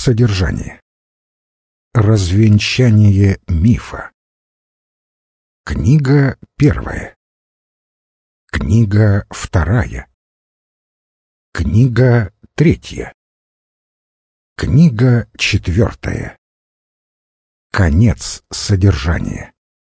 содержание. Развенчание мифа. Книга первая. Книга вторая. Книга третья. Книга четвертая. Конец содержания.